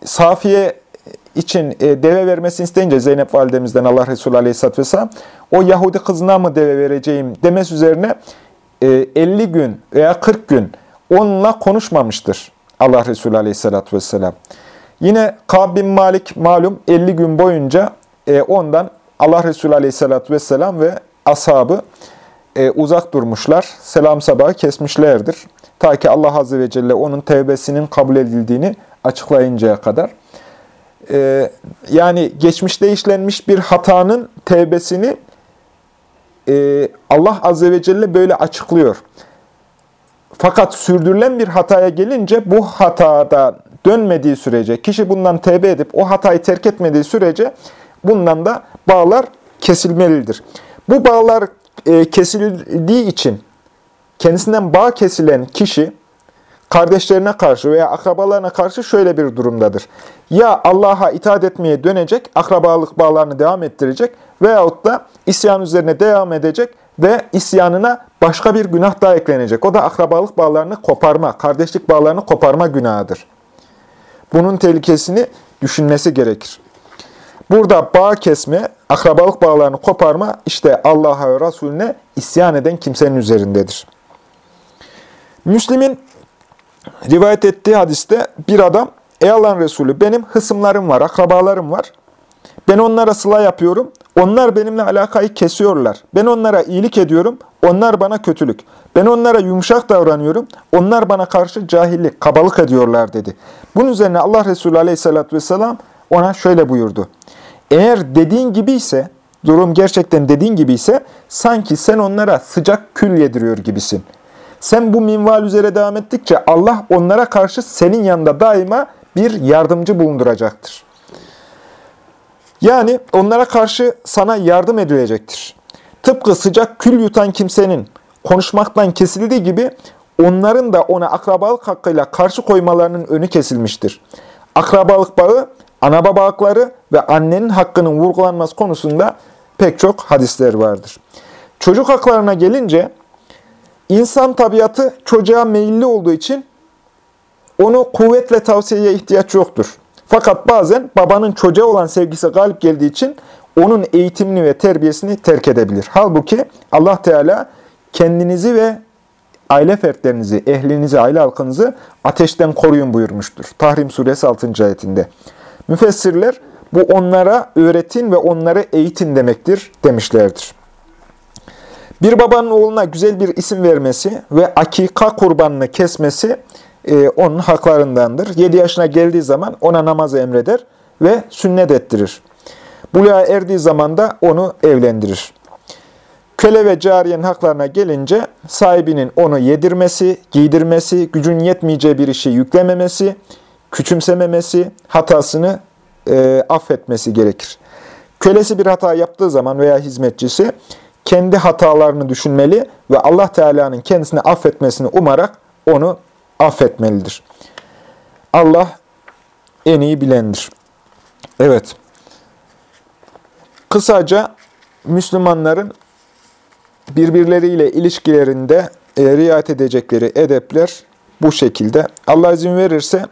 Speaker 1: Safiye için e, deve vermesini isteyince Zeynep validemizden Allah Resulü Aleyhisselatü Vesselam o Yahudi kızına mı deve vereceğim demesi üzerine e, 50 gün veya 40 gün onunla konuşmamıştır Allah Resulü Aleyhisselatü Vesselam. Yine Kab bin Malik malum 50 gün boyunca e, ondan Allah Resulü Aleyhisselatü Vesselam ve ashabı e, uzak durmuşlar. Selam sabahı kesmişlerdir. Ta ki Allah Azze ve Celle onun tevbesinin kabul edildiğini açıklayıncaya kadar. E, yani geçmişte işlenmiş bir hatanın tevbesini e, Allah Azze ve Celle böyle açıklıyor. Fakat sürdürülen bir hataya gelince bu hatada dönmediği sürece, kişi bundan tevbe edip o hatayı terk etmediği sürece bundan da bağlar kesilmelidir. Bu bağlar e, kesildiği için kendisinden bağ kesilen kişi kardeşlerine karşı veya akrabalarına karşı şöyle bir durumdadır. Ya Allah'a itaat etmeye dönecek, akrabalık bağlarını devam ettirecek veyahut da isyan üzerine devam edecek ve isyanına başka bir günah daha eklenecek. O da akrabalık bağlarını koparma, kardeşlik bağlarını koparma günahıdır. Bunun tehlikesini düşünmesi gerekir. Burada bağ kesme, akrabalık bağlarını koparma işte Allah'a ve Resulüne isyan eden kimsenin üzerindedir. Müslim'in rivayet ettiği hadiste bir adam, Ey Allah'ın Resulü benim hısımlarım var, akrabalarım var. Ben onlara sıla yapıyorum. Onlar benimle alakayı kesiyorlar. Ben onlara iyilik ediyorum. Onlar bana kötülük. Ben onlara yumuşak davranıyorum. Onlar bana karşı cahillik, kabalık ediyorlar dedi. Bunun üzerine Allah Resulü aleyhissalatü vesselam ona şöyle buyurdu. Eğer dediğin gibi ise, durum gerçekten dediğin gibi ise sanki sen onlara sıcak kül yediriyor gibisin. Sen bu minval üzere devam ettikçe Allah onlara karşı senin yanında daima bir yardımcı bulunduracaktır. Yani onlara karşı sana yardım edilecektir. Tıpkı sıcak kül yutan kimsenin konuşmaktan kesildiği gibi onların da ona akrabalık hakkıyla karşı koymalarının önü kesilmiştir. Akrabalık bağı, ana baba hakları ve annenin hakkının vurgulanması konusunda pek çok hadisler vardır. Çocuk haklarına gelince, insan tabiatı çocuğa meyilli olduğu için onu kuvvetle tavsiyeye ihtiyaç yoktur. Fakat bazen babanın çocuğa olan sevgisi galip geldiği için onun eğitimini ve terbiyesini terk edebilir. Halbuki Allah Teala kendinizi ve aile fertlerinizi, ehlinizi, aile halkınızı ateşten koruyun buyurmuştur. Tahrim suresi 6. ayetinde. Müfessirler bu onlara öğretin ve onları eğitin demektir demişlerdir. Bir babanın oğluna güzel bir isim vermesi ve akika kurbanını kesmesi e, onun haklarındandır. 7 yaşına geldiği zaman ona namazı emreder ve sünnet ettirir. Buluğa erdiği zaman da onu evlendirir. Köle ve cariyenin haklarına gelince sahibinin onu yedirmesi, giydirmesi, gücün yetmeyeceği bir işi yüklememesi, küçümsememesi, hatasını e, affetmesi gerekir. Kölesi bir hata yaptığı zaman veya hizmetçisi kendi hatalarını düşünmeli ve Allah Teala'nın kendisini affetmesini umarak onu affetmelidir. Allah en iyi bilendir. Evet. Kısaca Müslümanların birbirleriyle ilişkilerinde e, riayet edecekleri edepler bu şekilde. Allah izin verirse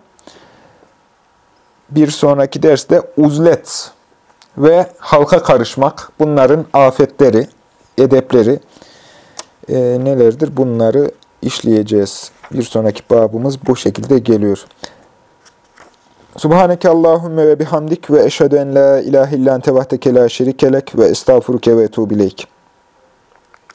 Speaker 1: bir sonraki derste uzlet ve halka karışmak, bunların afetleri, edepleri e, nelerdir bunları işleyeceğiz. Bir sonraki babımız bu şekilde geliyor. Subhaneke Allahümme ve bihamdik ve eşhedü en la ilahe illan tevahdeke la şerikelek ve estağfuruke ve etubileyk.